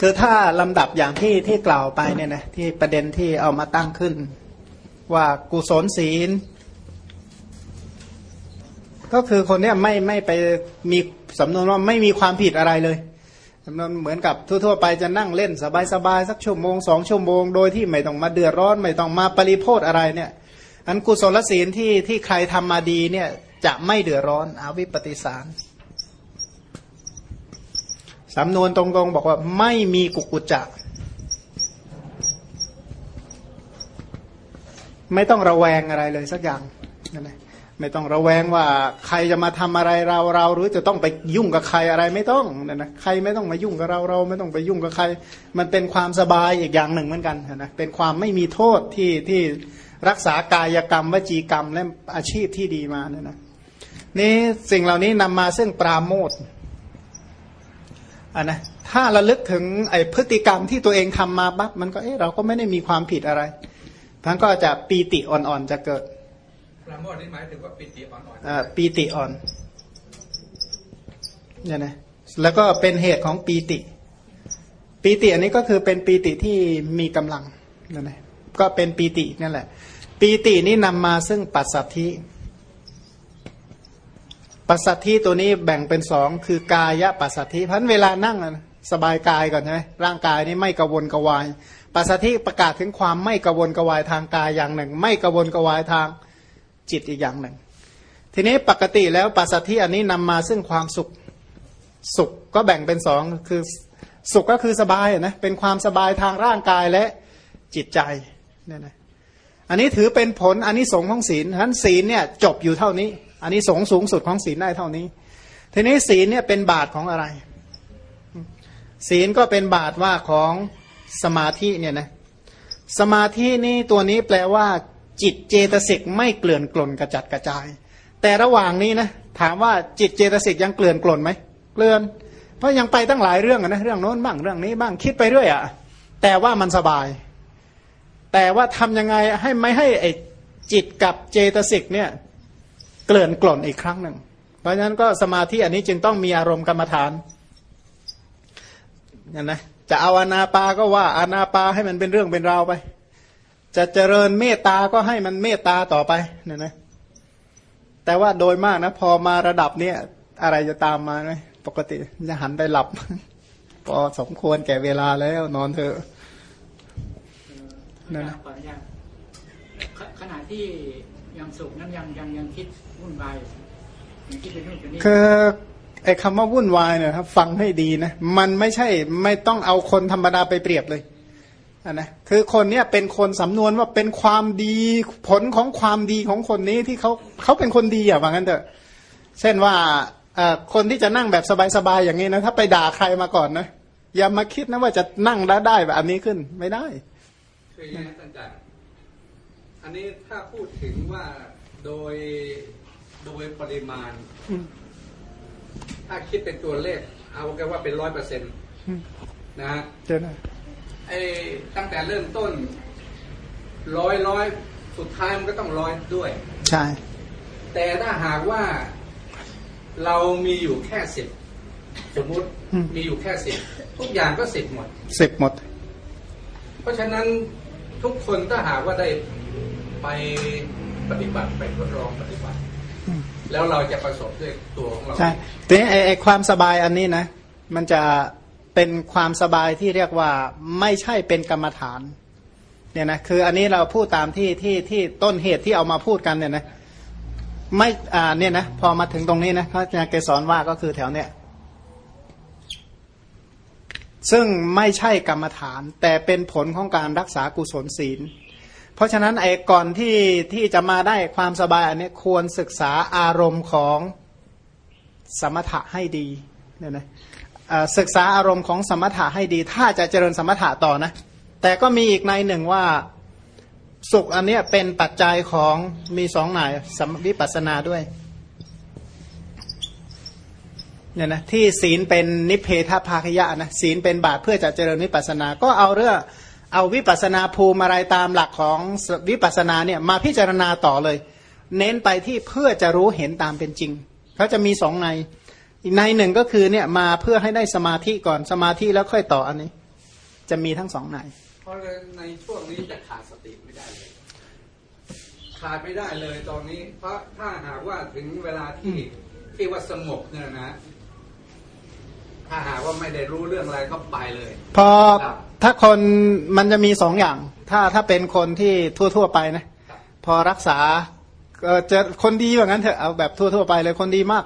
คือถ้าลำดับอย่างที่ที่กล่าวไปเนี่ยนะที่ประเด็นที่เอามาตั้งขึ้น ว่ากุศลศีล ก็คือคนเนี้ยไม่ไม่ไปมีสำนวนว่าไม่มีความผิดอะไรเลยสำนวนเหมือนกับทั่วๆไปจะนั่งเล่นสบายๆสักชั่วโมงสองชั่วโมงโดยที่ไม่ต้องมาเดือดร้อน ไม่ต้องมาปริโพธอะไรเนี่ย อันกุศลศีลที่ที่ใครทำมาดีเนี่ยจะไม่เดือดร้อนอาวิปปิสาร สำนวนตรงๆบอกว่าไม่มีกุกุจจะ ไม่ต้องระแวงอะไรเลยสักอย่างนั่นะไม่ต้องระแวงว่าใครจะมาทำอะไรเราเรา หรือจะต้องไปยุ่งกับใครอะไรไม่ต้องนั่นนะใครไม่ต้องมายุ่งกับเราเรา ไม่ต้องไปยุ่งกับใคร มันเป็นความสบายอีกอย่างหนึ่งเหมือนกันนะเป็นความไม่มีโทษที่ที่รักษากายกรรมวจีกรรมและอาชีพที่ดีมาเนี่ยนะนี่สิ่งเหล่านี้นำมาซึ่งปราโมท อันนะถ้าระลึกถึงไอ้พฤติกรรมที่ตัวเองทำมาปั๊บมันก็เออเราก็ไม่ได้มีความผิดอะไรทั้นก็จะปีติอ่อนๆจะเกิดปราโมทนี่หมายถึงว่าปีติอ่อนๆอ่าปีติอ่อนเนี่ยนะแล้วก็เป็นเหตุของปีติ ปีติอันนี้ก็คือเป็นปีติที่มีกำลังนั่นแหละก็เป็นปีตินั่นแหละ ปีตินี้นำมาซึ่งปัสสัทธิ ปัสสัทธิตัวนี้แบ่งเป็นสองคือกายะปัสสัทธิพันเวลานั่งสบายกายก่อนใช่ไหมร่างกายนี้ไม่กระวนกระวาย ปัสสัทธิประกาศถึงความไม่กระวนกระวายทางกายอย่างหนึ่ง ไม่กระวนกระวายทางจิตอีกอย่างหนึ่ง ทีนี้ปกติแล้วปัสสัทธิอันนี้นำมาซึ่งความสุขสุขก็แบ่งเป็นสองคือสุขก็คือสบายนะเป็นความสบายทางร่างกายและจิตใจเนี่ยนะอันนี้ถือเป็นผลอันนี้สงของศีลฉะนั้นศีลเนี่ยจบอยู่เท่านี้ อันนี้สงสูงสุดของศีลได้เท่านี้ ทีนี้ศีลเนี่ยเป็นบาทของอะไร ศีลก็เป็นบาทว่าของสมาธิเนี่ยนะสมาธินี่ตัวนี้แปลว่า จิตเจตสิกไม่เกลื่อนกล่นกระจัดกระจาย แต่ระหว่างนี้นะถามว่าจิตเจตสิกยังเกลื่อนกล่นไหมเกลื่อน เพราะยังไปตั้งหลายเรื่องนะเรื่องโน้นบ้างเรื่องนี้บ้างคิดไปเรื่อยอะ่ะแต่ว่ามันสบาย แต่ว่าทำยังไงให้ไม่ให้ไอจิตกับเจตสิกเนี่ย เกลื่อนกล่นอีกครั้งหนึ่ง เพราะฉะนั้นก็สมาธิอันนี้จึงต้องมีอารมณ์กรรมฐานนั่นนะจะเอาอนาปาก็ว่าอานาปาให้มันเป็นเรื่องเป็นราวไป จะเจริญเมตตาก็ให้มันเมตตาต่อไปเนี่ยนะแต่ว่าโดยมากนะ พอมาระดับเนี้ยอะไรจะตามมาไหมปกติจะหันไปหลับ พอสมควรแก่เวลาแล้ว นอนเถอะนั่นนะขณะที่ ยังสุขนั้นยังยังยังคิดวุ่นวายคิดเป็นนู่นเป็นนี่คือไอ้คำว่าวุ่นวายเนี่ยครับฟังให้ดีนะมันไม่ใช่ไม่ต้องเอาคนธรรมดาไปเปรียบเลยนนะคือคนเนี้ยเป็นคนสำนวนว่าเป็นความดีผลของความดีของคนนี้ที่เขาเขาเป็นคนดีอะว่างั้นเถอะ เช่นว่าคนที่จะนั่งแบบสบายๆอย่างนี้นะถ้าไปด่าใครมาก่อนนะอย่ามาคิดนะว่าจะนั่งแล้วได้แบบอันนี้ขึ้นไม่ได้คืออย่างนี้อาจารย์ อันนี้ถ้าพูดถึงว่าโดยโดยปริมาณ ถ้าคิดเป็นตัวเลข เอาแค่ว่าเป็นร้อยเปอร์เซ็นต์นะฮะเจ้านะไอ้ตั้งแต่เริ่มต้น ร้อยร้อยสุดท้ายมันก็ต้องร้อยด้วย ใช่ แต่ถ้าหากว่าเรามีอยู่แค่สิบสมมุติมีอยู่แค่สิบทุกอย่างก็สิบหมดสิบหมด เพราะฉะนั้นทุกคนถ้าหากว่าได้ ไปปฏิบัติไปทดลองปฏิบัติ แล้วเราจะประสบด้วยตัวของเราใช่ทีนี้ไอ้ความสบายอันนี้นะ มันจะเป็นความสบายที่เรียกว่าไม่ใช่เป็นกรรมฐานเนี่ยนะคืออันนี้เราพูดตามที่ที่ที่ต้นเหตุที่เอามาพูดกันเนี่ยนะไม่อ่าเนี่ยนะพอมาถึงตรงนี้นะพระอาจารย์เกสอนว่าก็คือแถวเนี้ยซึ่งไม่ใช่กรรมฐาน แต่เป็นผลของการรักษากุศลศีล เพราะฉะนั้นไอ้ก่อนที่ที่จะมาได้ความสบายอันนี้ควรศึกษาอารมณ์ของสมถะให้ดีเนี่ยนะศึกษาอารมณ์ของสมถะให้ดี ถ้าจะเจริญสมถะต่อนะ แต่ก็มีอีกในหนึ่งว่าสุขอันนี้เป็นปัจจัยของมีสองหน่ายสมวิปัสนาด้วยเนี่ยนะที่ศีลเป็นนิเพทภาคยะนะศีลเป็นบาตเพื่อจะเจริญวิปัสนา ก็เอาเรื่อง เอาวิปัสนาภูมิอะไรตามหลักของวิปัสนาเนี่ยมาพิจารณาต่อเลย เน้นไปที่เพื่อจะรู้เห็นตามเป็นจริงเขาจะมีสองในอีกในหนึ่งก็คือเนี่ยมาเพื่อให้ได้สมาธิก่อนสมาธิแล้วค่อยต่ออันนี้ จะมีทั้งสองในเพราะในช่วงนี้จะขาดสติไม่ได้เลยขาดไม่ได้เลยตอนนี้ เพราะถ้าหากว่าถึงเวลาที่ที่ว่าสงบเนี่ยนะ ถ้าหากว่าไม่ได้รู้เรื่องอะไรก็ไปเลยพอถ้าคนมันจะมีสองอย่าง ถ้าถ้าเป็นคนที่ทั่ว ๆ ไปนะครับพอรักษาก็จะคนดีว่างั้นเถอะเอาแบบทั่ว ๆ ไปเลยคนดีมาก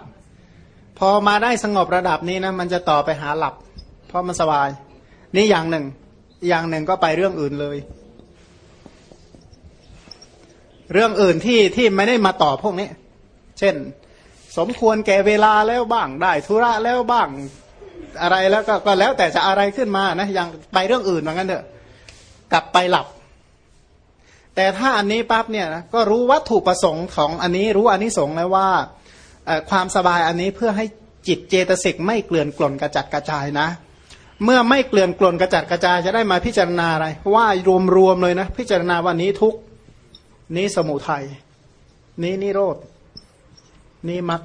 พอมาได้สงบระดับนี้นะมันจะต่อไปหาหลับ เพราะมันสบาย นี่อย่างหนึ่ง อย่างหนึ่งก็ไปเรื่องอื่นเลย เรื่องอื่นที่ที่ไม่ได้มาต่อพวกนี้ เช่น สมควรแก่เวลาแล้วบ้างได้ธุระแล้วบ้าง อะไรแล้วก็ก็แล้วแต่จะอะไรขึ้นมานะอย่างไปเรื่องอื่นว่างั้นเถอะกลับไปหลับ แต่ถ้าอันนี้ปั๊บเนี่ยนะก็รู้วัตถุประสงค์ของอันนี้รู้อันนี้สงแล้วว่าความสบายอันนี้เพื่อให้จิตเจตสิกไม่เกลื่อนกล่นกระจัดกระจายนะ เมื่อไม่เกลื่อนกล่นกระจัดกระจายจะได้มาพิจารณาอะไร ว่ารวมๆเลยนะ พิจารณาว่านี้ทุกนี้สมุทัยนี้นิโรธนี้มรรค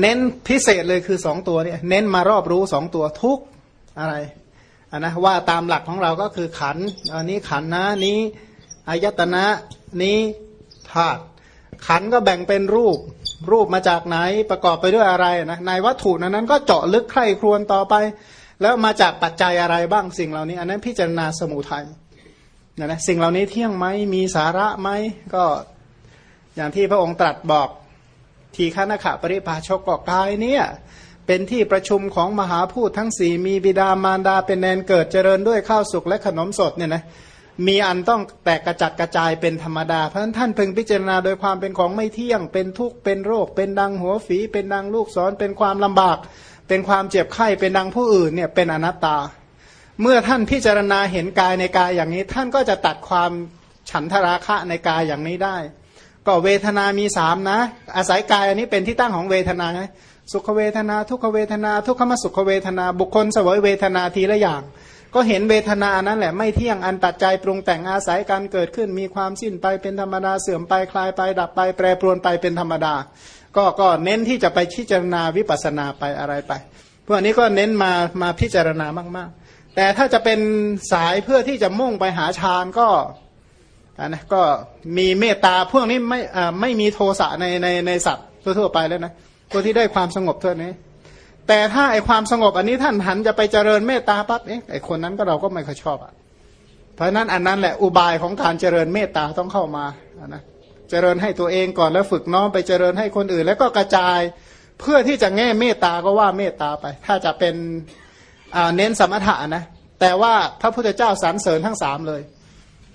เน้นพิเศษเลยคือสองตัวเนี่ยเน้นมารอบรู้สองตัวทุกอะไรอันนะว่าตามหลักของเราก็คือขันอันนี้ขันนะนี้อายตนะนี้ธาตุขันก็แบ่งเป็นรูป รูปมาจากไหนประกอบไปด้วยอะไรนะในวัตถุนั้นนั้นก็เจาะลึกใคร่ครวญต่อไป แล้วมาจากปัจจัยอะไรบ้างสิ่งเหล่านี้ อันนั้นพิจารณาสมุทัยนะนะสิ่งเหล่านี้เที่ยงไหมมีสาระไหมก็อย่างที่พระองค์ตรัสบอก ทีฆนขะปริภาชกกกายเนี่ยเป็นที่ประชุมของมหาพูดทั้งสี่มีบิดามารดาเป็นแนนเกิดเจริญด้วยข้าวสุกและขนมสดเนี่ยนะมีอันต้องแตกกระจัดกระจายเป็นธรรมดา เพราะฉะนั้นท่านพึงพิจารณาโดยความเป็นของไม่เที่ยง เป็นทุกข์เป็นโรค เป็นดังหัวฝี เป็นดังลูกศรเป็นความลำบาก เป็นความเจ็บไข้เป็นดังผู้อื่นเนี่ยเป็นอนัตตา เมื่อท่านพิจารณาเห็นกายในกายอย่างนี้ ท่านก็จะตัดความฉันทราคะในกายอย่างนี้ได้ ก็เวทนามีสามนะ อาศัยกายอันนี้เป็นที่ตั้งของเวทนาสุขเวทนา ทุกขเวทนา ทุกขมสุขเวทนา บุคคลเสวยเวทนาทีละอย่าง ก็เห็นเวทนานั้นแหละไม่เที่ยงอันปัจจัยปรุงแต่งอาศัยการเกิดขึ้น มีความสิ้นไปเป็นธรรมดาเสื่อมไปคลายไปดับไปแปรปรวนไปเป็นธรรมดา ก็ก็เน้นที่จะไปพิจารณาวิปัสสนาไปอะไรไปพวกนี้ก็เน้นมามาพิจารณามาก ๆ แต่ถ้าจะเป็นสายเพื่อที่จะมุ่งไปหาฌานก็ นะก็มีเมตตาพวกนี้ไม่ไม่มีโทสะในในในสัตว์ทั่วๆไปแล้วนะตัวที่ได้ความสงบเท่านี้ แต่ถ้าไอความสงบอันนี้ท่านหันจะไปเจริญเมตตาปั๊บเอ๊ะไอคนนั้นก็เราก็ไม่ค่อยชอบอะเพราะนั้นอันนั้นแหละอุบายของการเจริญเมตตาต้องเข้ามาะนะเจริญให้ตัวเองก่อนแล้วฝึกน้อมไปเจริญให้คนอื่น แล้วก็กระจายเพื่อที่จะแง่เมตตาก็ว่าเมตตาไป ถ้าจะเป็นอ่าเน้นสมถะนะแต่ว่าพระพุทธเจ้าสรรเสริญทั้งสามเลย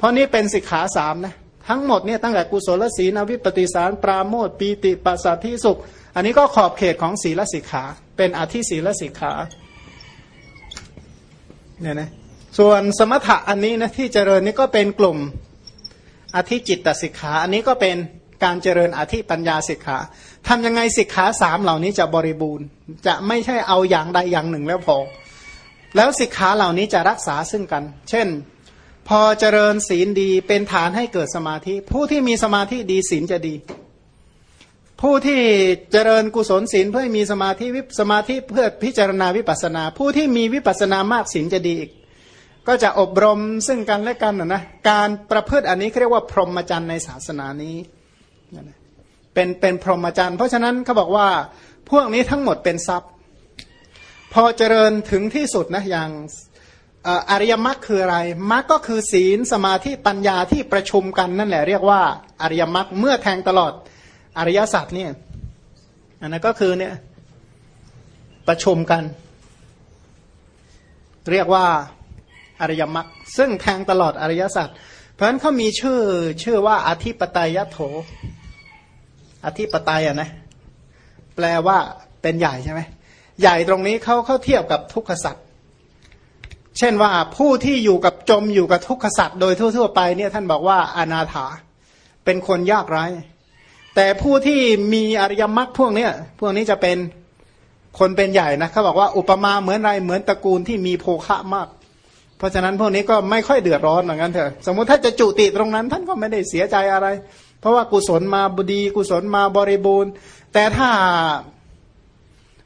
ราะนี่เป็นสิกขาสามนะทั้งหมดเนี่ยตั้งแต่กุศลศีลวิปปิสาร ปราโมทปีติปัสสัทธิสุข อันนี้ก็ขอบเขตของศีลสิกขา เป็นอธิศีลสิกขาเนี่ยนะส่วนสมถะอันนี้นะที่เจริญนี่ก็เป็นกลุ่มอธิจิตตสิกขา อันนี้ก็เป็นการเจริญอธิปัญญาสิกขาทำยังไงสิกขาสามเหล่านี้จะบริบูรณ์ จะไม่ใช่เอาอย่างใดอย่างหนึ่งแล้วพอ แล้วสิกขาเหล่านี้จะรักษาซึ่งกัน เช่น พอเจริญศีลดีเป็นฐานให้เกิดสมาธิ ผู้ที่มีสมาธิดีศีลจะดี ผู้ที่เจริญกุศลศีลเพื่อมีสมาธิวิปสมาธิเพื่อพิจารณาวิปัสนา ผู้ที่มีวิปัสนามากศีลจะดีอีก ก็จะอบรมซึ่งกันและกันนะการประพฤติอันนี้เขาเรียกว่าพรหมจรรย์ในศาสนานี้เป็นเป็นพรหมจรรย์เพราะฉะนั้นเขาบอกว่าพวกนี้ทั้งหมดเป็นทรัพย์ พอเจริญถึงที่สุดนะอย่าง อริยมรรคคืออะไรมรรคก็คือศีลสมาธิปัญญาที่ประชุมกันนั่นแหละเรียกว่าอริยมรรคเมื่อแทงตลอดอริยสัจเนี่ยอันนั้นก็คือเนี่ยประชุมกัน เรียกว่าอริยมรรคซึ่งแทงตลอดอริยสัจเพราะฉะนั้นเขามีชื่อชื่อว่าอธิปไตยโถ อธิปไตยอะนะแปลว่าเป็นใหญ่ใช่ไหมใหญ่ตรงนี้เขาเขาเทียบกับทุกขสัจ เช่นว่าผู้ที่อยู่กับจมอยู่กับทุกขสัตว์โดยทั่ว ๆ ไปเนี่ยท่านบอกว่าอนาถาเป็นคนยากไร้แต่ผู้ที่มีอริยมรรคพวกเนี้ยพวกนี้จะเป็นคนเป็นใหญ่นะเขาบอกว่าอุปมาเหมือนไรเหมือนตระกูลที่มีโภคะมาก เพราะฉะนั้นพวกนี้ก็ไม่ค่อยเดือดร้อนเหมือนกันเถอะสมมติถ้าจะจุติตรงนั้น ท่านก็ไม่ได้เสียใจอะไร เพราะว่ากุศลมาบดีกุศลมาบริบูรณ์ แต่ถ้า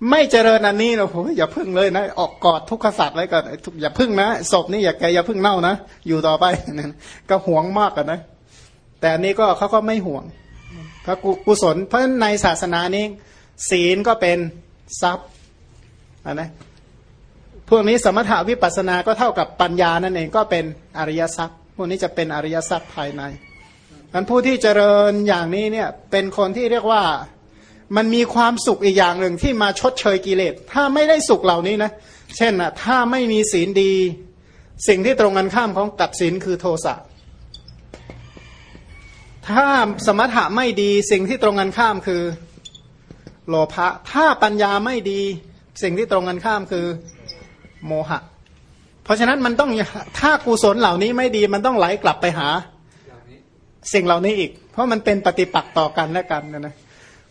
ไม่เจริญอันนี้เราผมอย่าพึ่งเลยนะ ออกกอดทุกขสัตว์ไว้ก่อนอย่าพึ่งนะศพนี่อย่าแกอย่าพึ่งเน่านะ อยู่ต่อไปนั่นก็ห่วงมากกันนะ แต่อันนี้ก็เขาก็ไม่ห่วงพระกุศลเพราะในศาสนานี้ ศีลก็เป็นทรัพย์นะพวกนี้สมถาวิปัสสนาก็เท่ากับปัญญานั่นเองก็เป็นอริยทรัพย์ พวกนี้จะเป็นอริยทรัพย์ภายในมันผู้ที่เจริญอย่างนี้เนี่ยเป็นคนที่เรียกว่า มันมีความสุขอีกอย่างหนึ่งที่มาชดเชยกิเลส ถ้าไม่ได้สุขเหล่านี้นะ เช่นนะถ้าไม่มีศีลดี สิ่งที่ตรงกันข้ามของกับศีลคือโทสะ ถ้าสมถะไม่ดีสิ่งที่ตรงกันข้ามคือโลภะ ถ้าปัญญาไม่ดี สิ่งที่ตรงกันข้ามคือโมหะ เพราะฉะนั้นมันต้องถ้ากุศลเหล่านี้ไม่ดีมันต้องไหลกลับไปหา สิ่งเหล่านี้อีก เพราะมันเป็นปฏิปักษ์ต่อกันและกันนะนะ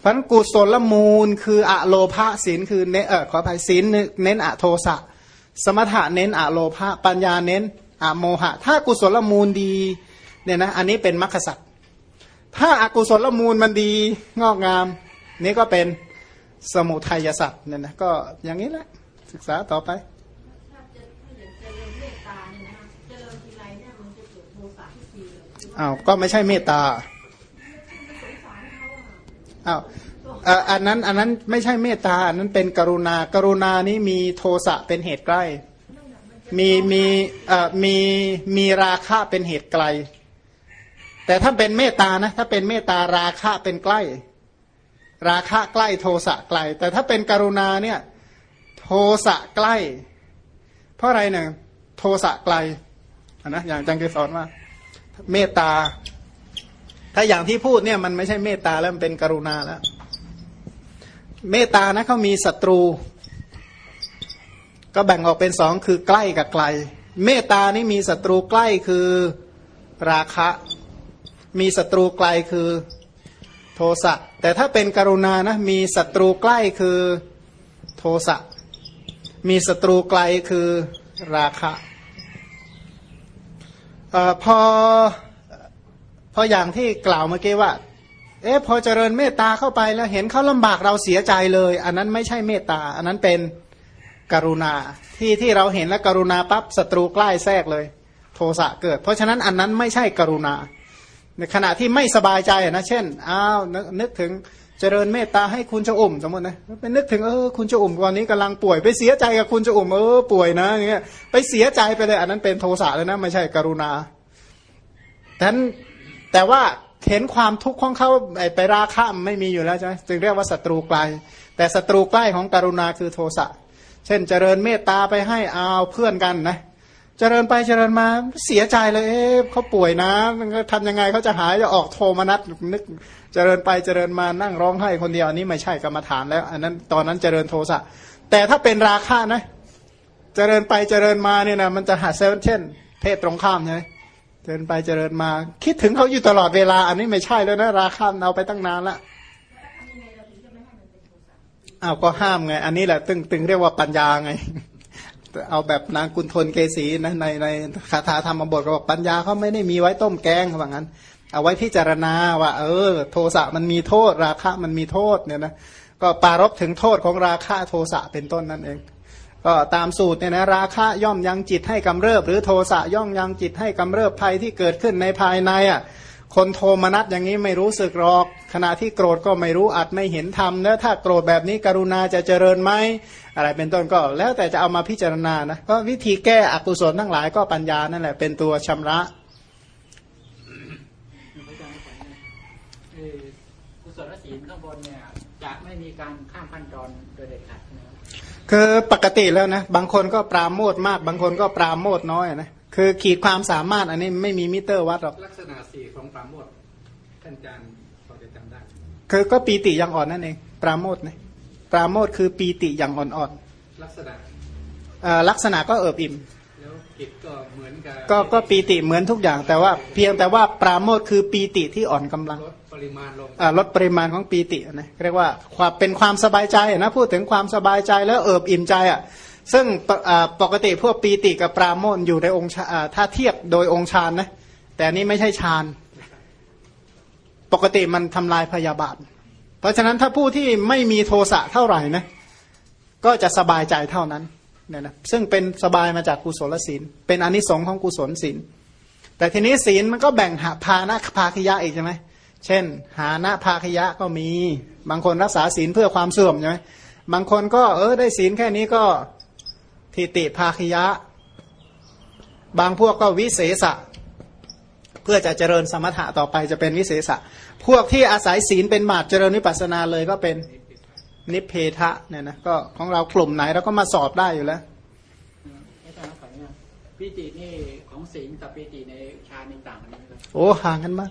พันกุศลมูลคืออะโลภะศีลคือเนเออขออภัยศีลเน้นอะโทสะสมถะเน้นอะโลภะปัญญาเน้นอะโมหะ ถ้ากุศลมูลดีเนี่ยนะอันนี้เป็นมรรคสัตว์ถ้าอากุศลมูลมันดีงอกงาม นี่ก็เป็นสมุทัยสัตว์เนี่ยนะก็อย่างนี้แหละศึกษาต่อไปอ้าวก็ไม่ใช่เมตตา อ้าวอันนั้นอันนั้นไม่ใช่เมตตาอันนั้นเป็นกรุณากรุณานี้มีโทสะเป็นเหตุใกล้ มีมีเอ่อมีมีราคะเป็นเหตุไกล แต่ถ้าเป็นเมตตานะถ้าเป็นเมตตาราคะเป็นใกล้ ราคะใกล้โทสะไกล แต่ถ้าเป็นกรุณาเนี่ยโทสะใกล้ เพราะอะไรเนี่ยโทสะไกลนะอย่างจังเกสอนว่า เมตตา ถ้าอย่างที่พูดเนี่ยมันไม่ใช่เมตตาแล้วมันเป็นกรุณาแล้ว เมตตานะเขามีศัตรู ก็แบ่งออกเป็นสองคือใกล้กับไกล เมตตานี่มีศัตรูใกล้คือราคะ มีศัตรูไกลคือโทสะแต่ถ้าเป็นกรุณานะมีศัตรูใกล้คือโทสะมีศัตรูไกลคือราคะอพอ ราะอย่างที่กล่าวเมื่อกี้ว่า เอ๊ะพอเจริญเมตตาเข้าไปแล้วเห็นเขาลำบากเราเสียใจเลย อันนั้นไม่ใช่เมตตา อันนั้นเป็นกรุณาที่ที่เราเห็นแล้วกรุณาปั๊บศัตรูใกล้แทรกเลย โทสะเกิด เพราะฉะนั้นอันนั้นไม่ใช่กรุณา ในขณะที่ไม่สบายใจนะเช่นอ้าวนึกถึงเจริญเมตตาให้คุณจะอุ่มสมมตินะไปนึกถึงเออคุณจะอุ่มวันนี้กำลังป่วยไปเสียใจกับคุณจะอุ่มเออป่วยนะอย่างเงี้ยไปเสียใจไปเลย อันนั้นเป็นโทสะเลยนะไม่ใช่กรุณาดังนั้น แต่ว่าเห็นความทุกข์ของเขาไปราคะไม่มีอยู่แล้วใช่ไหมจึงเรียกว่าศัตรูไกล แต่ศัตรูใกล้ของกรุณาคือโทสะเช่นเจริญเมตตาไปให้เอาเพื่อนกันนะเจริญไปเจริญมาเสียใจเลยเอ๊ะเขาป่วยนะทำยังไงเขาจะหายจะออกโทมนัสนึก เจริญไปเจริญมานั่งร้องไห้คนเดียวอันนี้ไม่ใช่กรรมฐานแล้ว อันนั้นตอนนั้นเจริญโทสะแต่ถ้าเป็นราคะนะ เจริญไปเจริญมาเนี่ยนะมันจะหาเซลเช่น เพศตรงข้ามใช่ไหม เดินไปเจริญมา คิดถึงเขาอยู่ตลอดเวลา อันนี้ไม่ใช่แล้วนะราคาเอาไปตั้งนานละอ้าวก็ห้ามไง อันนี้แหละตึงตึงเรียกว่าปัญญาไง เอาแบบนางกุณทนเกษีนะในในคาถาธรรมบทก็บอกปัญญาเขาไม่ได้มีไว้ต้มแกงเขาบอกงั้น เอาไว้พิจารณาว่า เออ โทสะมันมีโทษ ราคะมันมีโทษเนี่ยนะก็ปารบถึงโทษของราคะโทสะเป็นต้นนั่นเอง ก็ตามสูตรเนี่ยนะราคะย่อมยังจิตให้กำเริบ หรือโทสะย่อมยังจิตให้กำเริบภัยที่เกิดขึ้นในภายในอะคนโทมนัสอย่างนี้ไม่รู้สึกหรอก ขณะที่โกรธก็ไม่รู้อาจไม่เห็นธรรมแล้วถ้าโกรธแบบนี้กรุณาจะเจริญไหมอะไรเป็นต้นก็แล้วแต่จะเอามาพิจารณานะก็วิธีแก้อกุศลทั้งหลายก็ปัญญานั่นแหละเป็นตัวชำระกุศลศีลข้างบนเนี่ยจะไม่มีการข้ามขั้นตอนโดยเด็ดขาด คือปกติแล้วนะบางคนก็ปราโมทมาก บางคนก็ปราโมทน้อยนะคือขีดความสามารถอันนี้ไม่มีมิเตอร์วัดหรอกลักษณะสี่ของปราโมทท่านอาจารย์พอจะจำได้คือก็ปีติอย่างอ่อนนั่นเองปราโมทนะปราโมทคือปีติอย่างอ่อนๆลักษณะลักษณะก็เอิบอิ่มแล้วกิจก็เหมือนกันก็ก็ปีติเหมือนทุกอย่างแต่ว่าเพียงแต่ว่าปราโมทคือปีติที่อ่อนกำลัง ริมาณลงลดปริมาณของปีตินะเรียกว่าความเป็นความสบายใจนะพูดถึงความสบายใจแล้วเอิบอิ่มใจอะซึ่งปกติพวกปีติกับปราโมทอยู่ในองค์ถ้าเทียบโดยองค์ฌานนะแต่นี้ไม่ใช่ฌานปกติมันทำลายพยาบาท เพราะฉะนั้นถ้าผู้ที่ไม่มีโทสะเท่าไหร่นะก็จะสบายใจเท่านั้นเนี่ยนะซึ่งเป็นสบายมาจากกุศลศีล เป็นอนิสงค์ของกุศลศีลแต่ทีนี้ศีลมันก็แบ่งหาภาณภาคยะอีกใช่ไหม เช่น หานะภาคยะก็มี บางคนรักษาศีลเพื่อความเสื่อมใช่ไหมบางคนก็เออได้ศีลแค่นี้ก็ทิติภาคยะ บางพวกก็วิเศษะ เพื่อจะเจริญสมถะต่อไปจะเป็นวิเศษะ พวกที่อาศัยศีลเป็นหมาดเจริญวิปัสสนาเลยก็เป็นนิเพทะเนี่ยนะก็ของเรากลุ่มไหนเราก็มาสอบได้อยู่แล้วอาจารย์ขออนุญาตปีตินี่ของศีลกับปีติในฌานนี่ต่างกันไหมครับโอ้ห่างกันมาก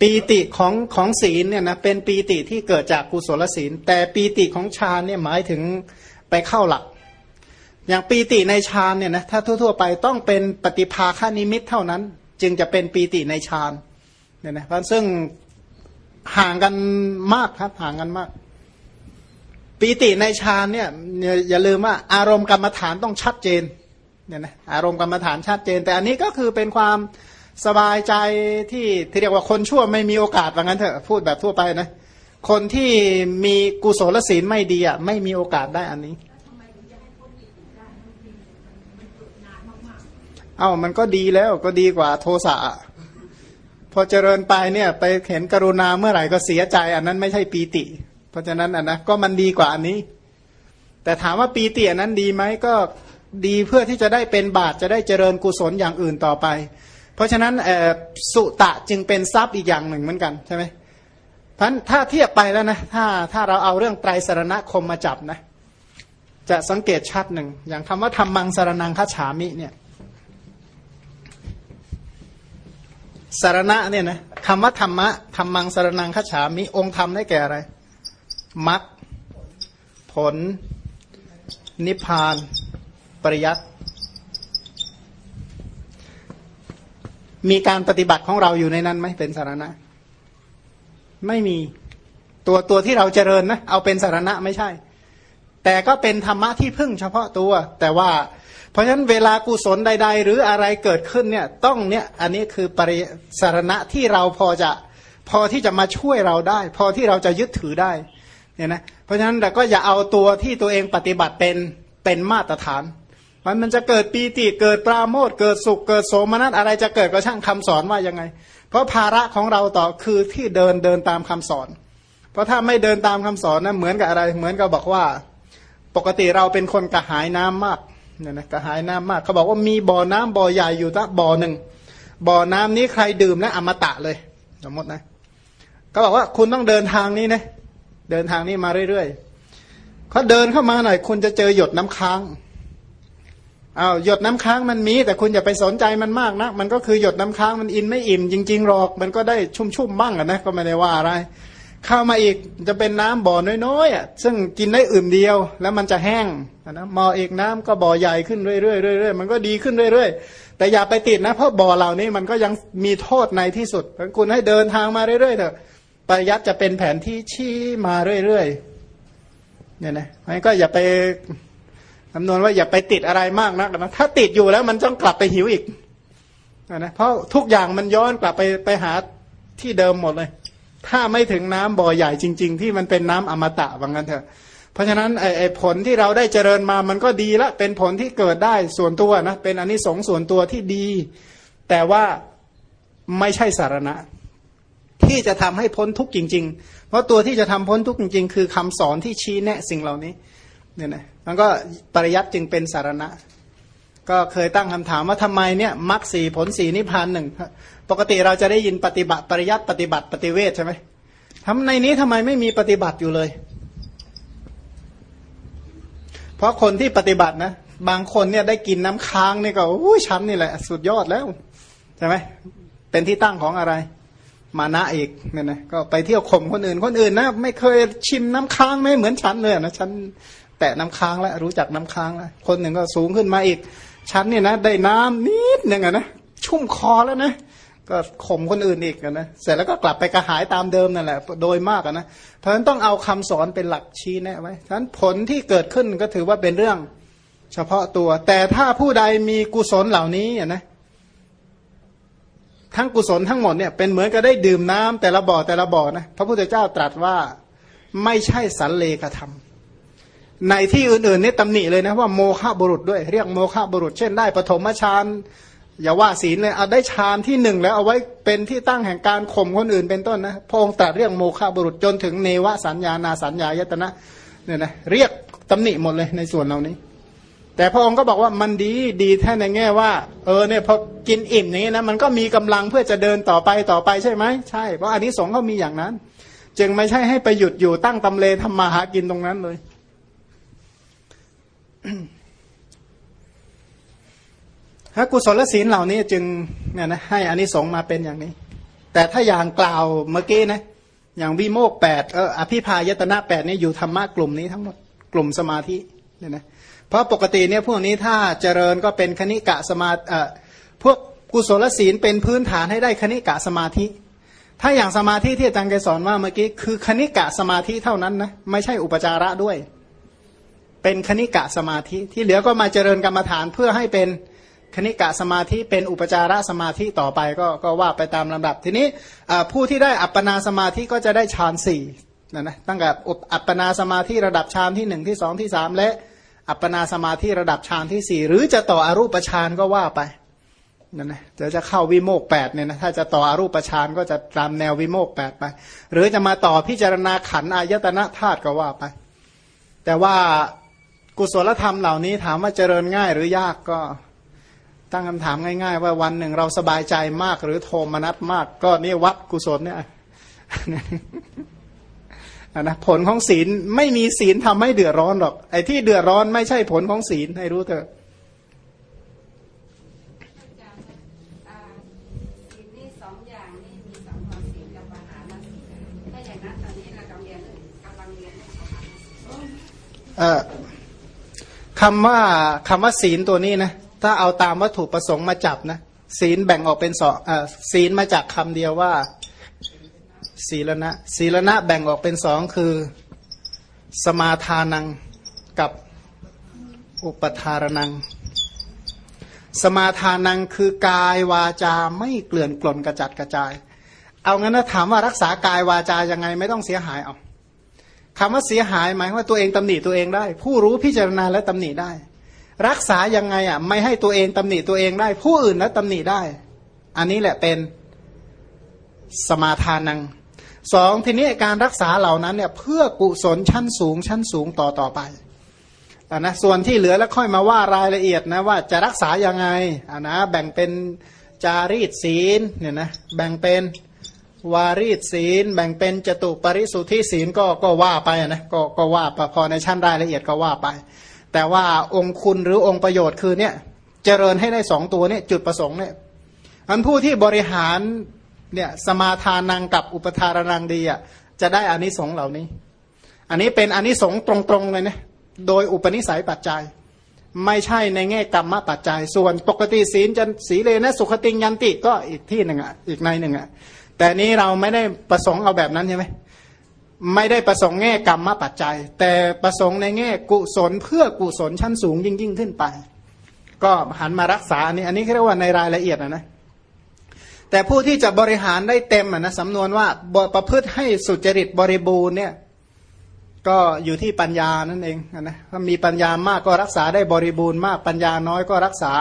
ปีติของของศีลเนี่ยนะเป็นปีติที่เกิดจากกุศลศีล แต่ปีติของฌานเนี่ยหมายถึงไปเข้าหลัก อย่างปีติในฌานเนี่ยนะถ้าทั่ว ๆ ไปต้องเป็นปฏิภาคานิมิตเท่านั้น จึงจะเป็นปีติในฌานเนี่ยนะเพราะซึ่งห่างกันมากครับห่างกันมาก ปีติในฌานเนี่ยอย่าลืมว่าอารมณ์กรรมฐานต้องชัดเจนเนี่ยนะอารมณ์กรรมฐานชัดเจน แต่อันนี้ก็คือเป็นความ สบายใจที่ที่เรียกว่าคนชั่วไม่มีโอกาสว่างั้นเถอะพูดแบบทั่วไปนะ คนที่มีกุศลศีลไม่ดีอะไม่มีโอกาสได้อันนี้ เอ้ามันก็ดีแล้วก็ดีกว่าโทสะพอเจริญไปเนี่ย ไปเห็นกรุณาเมื่อไหร่ก็เสียใจ อันนั้นไม่ใช่ปีติ เพราะฉะนั้นอะนะก็มันดีกว่าอันนี้ แต่ถามว่าปีติอันนั้นดีไหมก็ดีเพื่อที่จะได้เป็นบาตรจะได้เจริญกุศลอย่างอื่นต่อไป ราะฉะนั้นสุตะจึงเป็นทรัพย์อีกอย่างหนึ่งเหมือนกันใช่ไหมพันถ้าเทียบไปแล้วนะถ้าถ้าเราเอาเรื่องไตรสรณคมมาจับนะจะสังเกตชัดหนึ่ง อย่างคำว่าธรรมังสารนังคัจฉามิเนี่ยสารณะเนี่ยนะคำว่าธรรมะธรรมังสารนังคัจฉามิ องค์ธรรมได้แก่อะไรมรรคผล นิพพาน ปริยัติ มีการปฏิบัติของเราอยู่ในนั้นไหมเป็นสารณะ ไม่มีตัวตัวที่เราเจริญนะเอาเป็นสารณะไม่ใช่ แต่ก็เป็นธรรมะที่พึ่งเฉพาะตัว แต่ว่า เพราะฉะนั้นเวลากุศลใด ๆ หรืออะไรเกิดขึ้นเนี่ยต้องเนี่ยอันนี้คือปริสารณะที่เราพอจะพอที่จะมาช่วยเราได้ พอที่เราจะยึดถือได้เนี่ยนะเพราะฉะนั้นเราก็อย่าเอาตัวที่ตัวเองปฏิบัติเป็นเป็นมาตรฐาน มันมันจะเกิดปีติเกิดปราโมทเกิดสุขเกิดโสมนัสอะไรจะเกิดก็ช่างคำสอนว่ายังไง เพราะภาระของเราต่อคือที่เดินเดินตามคำสอน เพราะถ้าไม่เดินตามคำสอนนะเหมือนกับอะไร เหมือนกับบอกว่า ปกติเราเป็นคนกระหายน้ำมากเนี่ยนะกระหายน้ำมากเขาบอกว่ามีบ่อน้ำบ่อใหญ่อยู่ตั้งบ่อหนึ่งบ่อน้ำนี้ใครดื่มแล้วอมตะเลยสมมตินะก็บอกว่าคุณต้องเดินทางนี้นะเดินทางนี้มาเรื่อยๆเขาเดินเข้ามาหน่อย คุณจะเจอหยดน้ำค้าง อา้าวหยดน้ำค้างมันมี แต่คุณอย่าไปสนใจมันมากนะมันก็คือหยดน้ำค้างมันอินไม่อิ่มจริงๆหรอก มันก็ได้ชุ่มๆบ้างนะก็ไม่ได้ว่าอะไร เข้ามาอีกจะเป็นน้ำบ่อน้อยๆอะซึ่งกินได้อื่นเดียว แล้วมันจะแห้งนะมออีกน้ำก็บ่อใหญ่ขึ้นเรื่อยๆเรื่อยๆมันก็ดีขึ้นเรื่อยๆ แต่อย่าไปติดนะ เพราะบ่อเหล่านี้มันก็ยังมีโทษในที่สุดคุณให้เดินทางมาเรื่อยๆเถอะปริยัตจะเป็นแผนที่ชี้มาเรื่อยๆเนี่ยนะมันก็อย่าไป คำนวณว่าอย่าไปติดอะไรมากนักนะถ้าติดอยู่แล้วมันต้องกลับไปหิวอีกนะเพราะทุกอย่างมันย้อนกลับไปไปหาที่เดิมหมดเลย ถ้าไม่ถึงน้ำบ่อใหญ่จริง ๆ ที่มันเป็นน้ำอมตะว่างั้นเถอะ เพราะฉะนั้นไอ้ผลที่เราได้เจริญมามันก็ดีละ เป็นผลที่เกิดได้ส่วนตัวนะ เป็นอันนิสงส่วนตัวที่ดี แต่ว่าไม่ใช่สารณะ ที่จะทำให้พ้นทุกข์จริง ๆ เพราะตัวที่จะทำพ้นทุกข์จริง ๆ คือคำสอนที่ชี้แนะสิ่งเหล่านี้เนี่ยนะ มันก็ปริยัติจึงเป็นสารณะ ก็เคยตั้งคำถามว่าทำไมเนี่ยมรรคสี่ผลสี่นิพพานหนึ่งปกติเราจะได้ยินปฏิบัติปริยัติปฏิบัติปฏิเวทใช่ไหมทำในนี้ทำไมไม่มีปฏิบัติอยู่เลย เพราะคนที่ปฏิบัตินะบางคนเนี่ยได้กินน้ำค้างนี่ก็อุ้ชั้นนี่แหละ สุดยอดแล้วใช่ไหมเป็นที่ตั้งของอะไร มานะอีกเนี่ยนะก็ไปเที่ยวข่มคนอื่นคนอื่นนะไม่เคยชิมน้ำค้างไม่เหมือนฉันเลยนะฉัน แตะน้ำค้างแล้วรู้จักน้ำค้างแล้วคนหนึ่งก็สูงขึ้นมาอีก ชั้นเนี่ยนะ ได้น้ำนิดหนึ่งอะนะชุ่มคอแล้วนะก็ข่มคนอื่นอีกนะเสร็จแล้วก็กลับไปกระหายตามเดิมนั่นแหละ โดยมากนะเพราะฉะนั้นต้องเอาคำสอนเป็นหลักชี้แนะไว้ฉะนั้นผลที่เกิดขึ้นก็ถือว่าเป็นเรื่องเฉพาะตัว แต่ถ้าผู้ใดมีกุศลเหล่านี้นะทั้งกุศลทั้งหมดเนี่ยเป็นเหมือนกับได้ดื่มน้ำแต่ละบ่อแต่ละบ่อนะพระพุทธเจ้าตรัสว่าไม่ใช่สันเลกธรรม ในที่อื่นๆนี่ตำหนิเลยนะว่าโมฆะบุรุษด้วยเรียกโมฆะบุรุษ เช่นได้ปฐมฌานอย่าว่าศีลเลยเอาได้ฌานที่หนึ่งแล้วเอาไว้เป็นที่ตั้งแห่งการข่มคนอื่นเป็นต้นนะพระองค์ตรัสเรียกโมฆะบุรุษจนถึงเนวสัญญานาสัญญายตนะเนี่ยนะเรียกตำหนิหมดเลยในส่วนเหล่านี้ แต่พระองค์ก็บอกว่ามันดีดีแท้ในแง่ว่า เออเนี่ยพอกินอิ่มอย่างนี้นะมันก็มีกำลังเพื่อจะเดินต่อไปต่อไปใช่ไหมใช่เพราะอันนี้สงฆ์เขามีอย่างนั้น จึงไม่ใช่ให้ไปหยุดอยู่ตั้งตำเลทำมาหากินตรงนั้นเลย ถ้ากุศลศีลเหล่านี้จึงเนี่ยนะให้อานิสงส์มาเป็นอย่างนี้ แต่ถ้าอย่างกล่าวเมื่อกี้นะอย่างวิโมกแปดเอออภิพายตนะแปดนี่อยู่ธรรมะกลุ่มนี้ทั้งหมดกลุ่มสมาธิเนี่ยนะเพราะปกติเนี่ยพวกนี้ถ้าเจริญก็เป็นคณิกะสมาเอ่อพวกกุศลศีลเป็นพื้นฐานให้ได้คณิกะสมาธิ ถ้าอย่างสมาธิที่อาจารย์แกสอนว่าเมื่อกี้คือคณิกะสมาธิเท่านั้นนะไม่ใช่อุปจาระด้วย เป็นคณิกะสมาธิที่เหลือก็มาเจริญกรรมฐานเพื่อให้เป็นคณิกะสมาธิเป็นอุปจารสมาธิต่อไปก็ก็ว่าไปตามลำดับ ทีนี้ผู้ที่ได้อัปปนาสมาธิก็จะได้ฌานสี่นะนะตั้งแต่อัปปนาสมาธิระดับฌานที่หนึ่งที่สองที่สามและอัปปนาสมาธิระดับฌานที่สี่หรือจะต่ออรูปฌานก็ว่าไปนั่นนะจะจะเข้าวิโมกแปดเนี่ยนะถ้าจะต่ออรูปฌานก็จะตามแนววิโมกแปดไป หรือจะมาต่อพิจารณาขันอายตนะธาตุก็ว่าไป แต่ว่า กุศลธรรมเหล่านี้ถามว่าเจริญง่ายหรือยากก็ตั้งคำถามง่าย ๆ ว่าวันหนึ่งเราสบายใจมากหรือโทมนัสมาก ก็นี่วัดกุศลเนี่ยนะผลของศีลไม่มีศีลทำให้เดือดร้อนหรอก ไอ้ที่เดือดร้อนไม่ใช่ผลของศีลให้รู้เถอะ คำว่าคำว่าศีลตัวนี้นะถ้าเอาตามวัตถุประสงค์มาจับนะศีลแบ่งออกเป็นสองศีลมาจากคำเดียวว่าศีลนะศีลนะแบ่งออกเป็นสองคือ สมาทานังกับอุปทารนัง สมาทานังคือกายวาจาไม่เกลื่อนกล่นกระจัดกระจาย เอางั้นนะถามว่ารักษากายวาจายังไงไม่ต้องเสียหายเอา คำว่าเสียหายหมายว่าตัวเองตำหนิตัวเองได้ ผู้รู้พิจารณาและตำหนิได้ รักษายังไงอะไม่ให้ตัวเองตำหนิตัวเองได้ ผู้อื่นแล้วตำหนิได้ อันนี้แหละเป็นสมาทานังสองทีนี้การรักษาเหล่านั้นเนี่ยเพื่อกุศลชั้นสูงชั้นสูงต่อต่อไปอ่านะส่วนที่เหลือแล้วค่อยมาว่ารายละเอียดนะว่าจะรักษายังไงอ่านะแบ่งเป็นจารีตศีลเนี่ยนะแบ่งเป็น วารีตศีล แบ่งเป็นจตุปริสุทธิศีลก็ก็ว่าไปนะก็ก็ว่าพอในชั้นรายละเอียดก็ว่าไป แต่ว่าองคุณหรือองค์ประโยชน์คือเนี่ยเจริญให้ได้สองตัวเนี่ยจุดประสงค์เนี่ยอันผู้ที่บริหารเนี่ยสมาทานังกับอุปทารนังดีอะจะได้อานิสงส์เหล่านี้ อันนี้เป็นอานิสงส์ตรงๆเลยนะโดยอุปนิสัยปัจจัย ไม่ใช่ในแง่กรรมปัจจัย ส่วนปกติศีลจะสีเลนะสุขติงยันติก็อีกที่หนึ่งอะอีกในหนึ่งอะ แต่นี้เราไม่ได้ประสงค์เอาแบบนั้นใช่ไหมไม่ได้ประสงค์แง่กรรมมาปัจจัย แต่ประสงค์ในแง่กุศลเพื่อกุศลชั้นสูงยิ่งยิ่งขึ้นไป ก็หันมารักษาอันนี้ อันนี้เรียกว่าในรายละเอียดนะนะแต่ผู้ที่จะบริหารได้เต็มนะสำนวนว่าประพฤติให้สุจริตบริบูรณ์เนี่ยก็อยู่ที่ปัญญานั่นเองนะถ้ามีปัญญามากก็รักษาได้บริบูรณ์มาก ปัญญาน้อยก็รักษา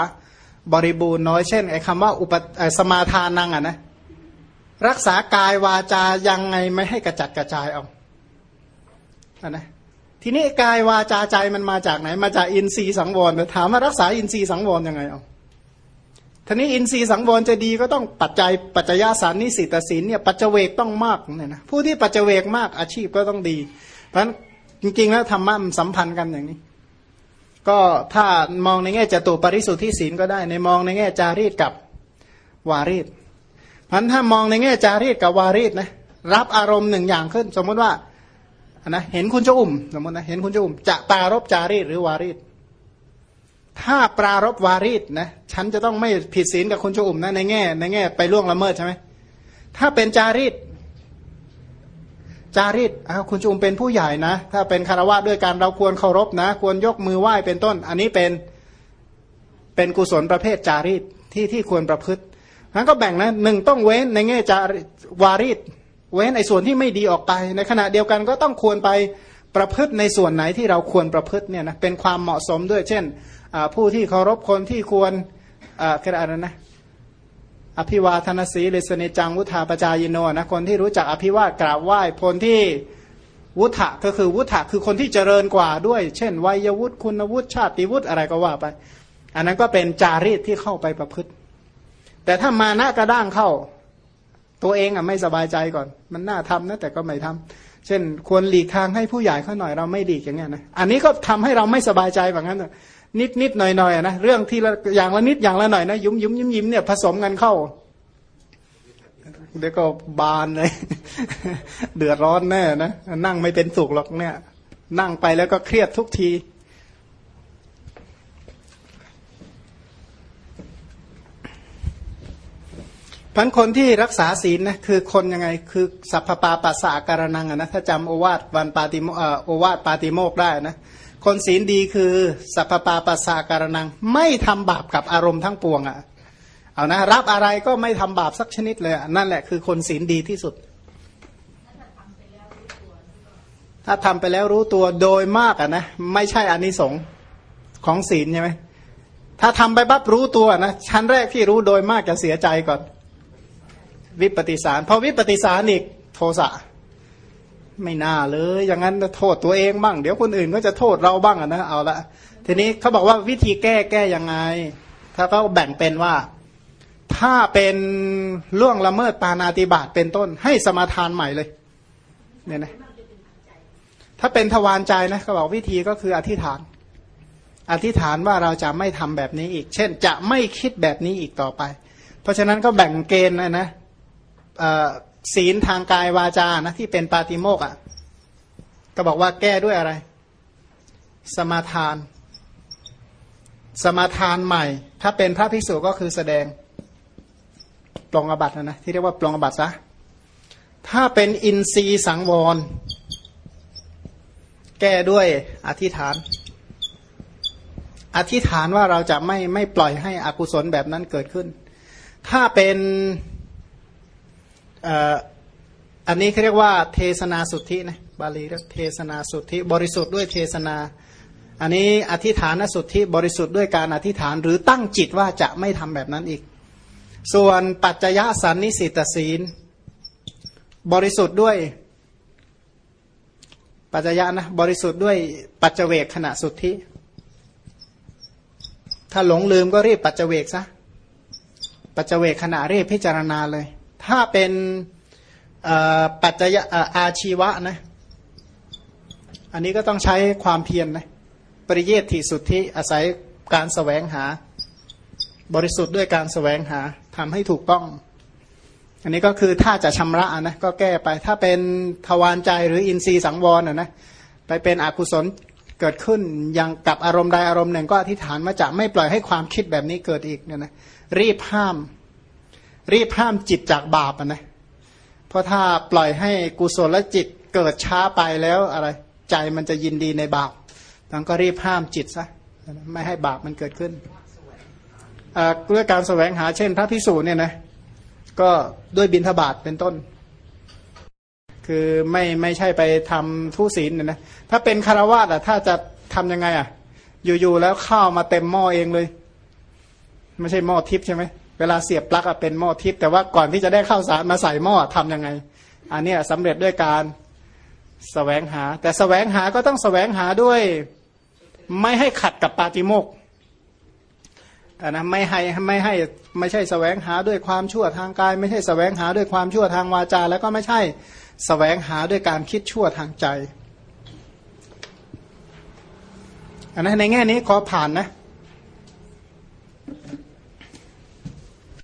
บริบูรณ์น้อยเช่นไอ้คำว่าอุปสมาทานังอะนะ รักษากายวาจายังไงไม่ให้กระจัดกระจายเอาอนนะทีนี้กายวาจาใจมันมาจากไหน มาจากอินทรีย์สังวรถามว่ารักษาอินทรีย์สังวรยังไงเอาทีนี้อินทรีย์สังวรจะดีก็ต้องปัจจัยปัจจยสารนิสิตศีลเนี่ยปัจเจเวกต้องมากเนี่ยนะผู้ที่ปัจเจเวกมากอาชีพก็ต้องดี เพราะฉะนั้นจริงๆแล้วธรรมะมันสัมพันธ์กันอย่างนี้ ก็ถ้ามองในแง่จตุปริสุทธิศีลก็ได้ ในมองในแง่จารีตกับวารีต พันถ้ามองในแง่จารีตกับวารีตนะรับอารมณ์หนึ่งอย่างขึ้น สมมติว่านะเห็นคุณจะอุ่มสมมตินะเห็นคุณจะอุ่มจะปรารบจารีตหรือวารีตถ้าปรารบวารีตนะฉันจะต้องไม่ผิดศีลกับคุณจะอุ่มนะในแง่ ในแง่ ไปล่วงละเมิดใช่ไหมถ้าเป็นจารีตจารีตอ้าวคุณจุมเป็นผู้ใหญ่นะ ถ้าเป็นคารวะด้วยการเราควรเคารพนะ ควรยกมือไหว้เป็นต้น อันนี้เป็นเป็นกุศลประเภทจารีตที่ที่ควรประพฤติ นั้นก็แบ่งนะหนึ่งต้องเว้นในแง่จาวารีตเว้นในส่วนที่ไม่ดีออกไป ในขณะเดียวกันก็ต้องควรไปประพฤติในส่วนไหนที่เราควรประพฤติเนี่ยนะเป็นความเหมาะสมด้วย เช่นผู้ที่เคารพคนที่ควรอ่าอะไรนะอภิวาทนาสีเลสเนจังวุธาปจายโนนะคนที่รู้จักอภิวาทกราบไหว้คนที่วุฒะก็คือวุฒะคือคนที่เจริญกว่าด้วย เช่น วัยวุฒิคุณวุฒิชาติวุฒิอะไรก็ว่าไป อันนั้นก็เป็นจารีตที่เข้าไปประพฤติ แต่ถ้ามานะกระด้างเข้า ตัวเองอะไม่สบายใจก่อน มันน่าทำนะแต่ก็ไม่ทำเช่น ควรหลีกทางให้ผู้ใหญ่เขาหน่อยเราไม่ดีอย่างเงี้ยนะอันนี้ก็ทำให้เราไม่สบายใจแบบนั้นนิดนิดหน่อยหน่อยนะเรื่องที่ละอย่างละนิดอย่างละหน่อยนะยุ้มยุ้มยิ้มยิ้มเนี่ยผสมกันเข้าเดี๋ยวก็บานเลย เดือดร้อนแน่นะนั่งไม่เป็นสุขหรอกเนี่ย นั่งไปแล้วก็เครียดทุกที พันคนที่รักษาศีลนะคือคนยังไงคือสัพพปาปัสสะการนังนะถ้าจำโอวาทวันปาติโมเอ่อโอวาทปาติโมกได้นะคนศีลดีคือสัพพปาปัสสะการนัง ไม่ทำบาปกับอารมณ์ทั้งปวงอะ่ะเอานะรับอะไรก็ไม่ทำบาปสักชนิดเลยนั่นแหละคือคนศีลดีที่สุด ถ้าทำไปแล้วรู้ตัวโดยมากอะนะไม่ใช่อานิสงส์ของศีลใช่ไหมถ้าทำไปปั๊บรู้ตัวนะชั้นแรกที่รู้โดยมากจะเสียใจก่อน วิปฏิสารพอวิปฏิสารอีกโทสะไม่น่าเลย อย่างนั้นโทษตัวเองบ้าง เดี๋ยวคนอื่นก็จะโทษเราบ้างนะเอาละทีนี้เขาบอกว่าวิธีแก้แก้ยังไง ถ้าเขาแบ่งเป็นว่า ถ้าเป็นล่วงละเมิดปานาติบาตเป็นต้น ให้สมาทานใหม่เลย เนี่ยนะถ้าเป็นทวารใจนะเขาบอกวิธีก็คืออธิษฐาน อธิษฐานว่าเราจะไม่ทำแบบนี้อีก เช่น จะไม่คิดแบบนี้อีกต่อไป เพราะฉะนั้นก็แบ่งเกณฑ์นะนะ ศีลทางกายวาจานะที่เป็นปาติโมกอะ่ะก็บอกว่าแก้ด้วยอะไร สมาทาน สมาทานใหม่ ถ้าเป็นพระภิกษุก็คือแสดงปลงอบัตนะนะที่เรียกว่าปลงอบัตซะถ้าเป็นอินทรีสังวร แก้ด้วยอธิษฐาน อธิษฐานว่าเราจะไม่ไม่ปล่อยให้อกุศลแบบนั้นเกิดขึ้น ถ้าเป็น อันนี้เขาเรียกว่าเทศนาสุทธินะบาลีเรียกเทศนาสุทธิ บริสุทธิ์ด้วยเทศนา อันนี้อธิษฐานสุทธิบริสุทธิ์ด้วยการอธิษฐานหรือตั้งจิตว่าจะไม่ทำแบบนั้นอีก ส่วนปัจจยสันนิสิตศีล บริสุทธิ์ด้วย ปัจจยะนะบริสุทธิ์ด้วยปัจเจเวกขณะสุทธิ ถ้าหลงลืมก็รีบปัจเจเวกซะปัจเจเวกขณะรีบพิจารณาเลย ถ้าเป็นปัจจัยอาชีวะนะ อันนี้ก็ต้องใช้ความเพียรนนะ ปริเยติสุทธิอาศัยการสแสวงหา บริสุทธิ์ด้วยการสแสวงหาทำให้ถูกต้อง อันนี้ก็คือถ้าจะชำระนะก็แก้ไป ถ้าเป็นทวารใจหรืออินทรีย์สังวรนะนะ ไปเป็นอกุศลเกิดขึ้นยังกับอารมณ์ใดอารมณ์หนึ่งก็อธิษฐานว่าจะไม่ปล่อยให้ความคิดแบบนี้เกิดอีกเนี่ยนะรีบห้าม รีบห้ามจิตจากบาปนะเพราะถ้าปล่อยให้กุศลจิตเกิดช้าไปแล้วอะไร ใจมันจะยินดีในบาปต้งก็รีบห้ามจิตซะไม่ให้บาปมันเกิดขึ้นด้วยการแสวงหาเช่น พระพิสูจน์เนี่ยนะก็ด้วยบินทบาทเป็นต้น คือไม่ไม่ใช่ไปทำทุศีลเนี่ยนะถ้าเป็นคารวาสอะถ้าจะทํำยังไงอะ อยู่ๆแล้วข้าวมาเต็มหม้อเองเลย ไม่ใช่หม้อทิพย์ใช่ไหม เวลาเสียบปลั๊กเป็นหม้อทิพย์แต่ว่าก่อนที่จะได้ข้าวสารมาใส่หม้อทํำยังไง อันนี้สำเร็จด้วยการสแสวงหา แต่สแสวงหาก็ต้องสแสวงหาด้วย ไม่ให้ขัดกับปาติโมกนะไม่ให้ไม่ให้ไม่ใช่สแสวงหาด้วยความชั่วทางกาย ไม่ใช่สแสวงหาด้วยความชั่วทางวาจา แล้วก็ไม่ใช่สแสวงหาด้วยการคิดชั่วทางใจอันนั้นในแง่นี้ขอผ่านนะ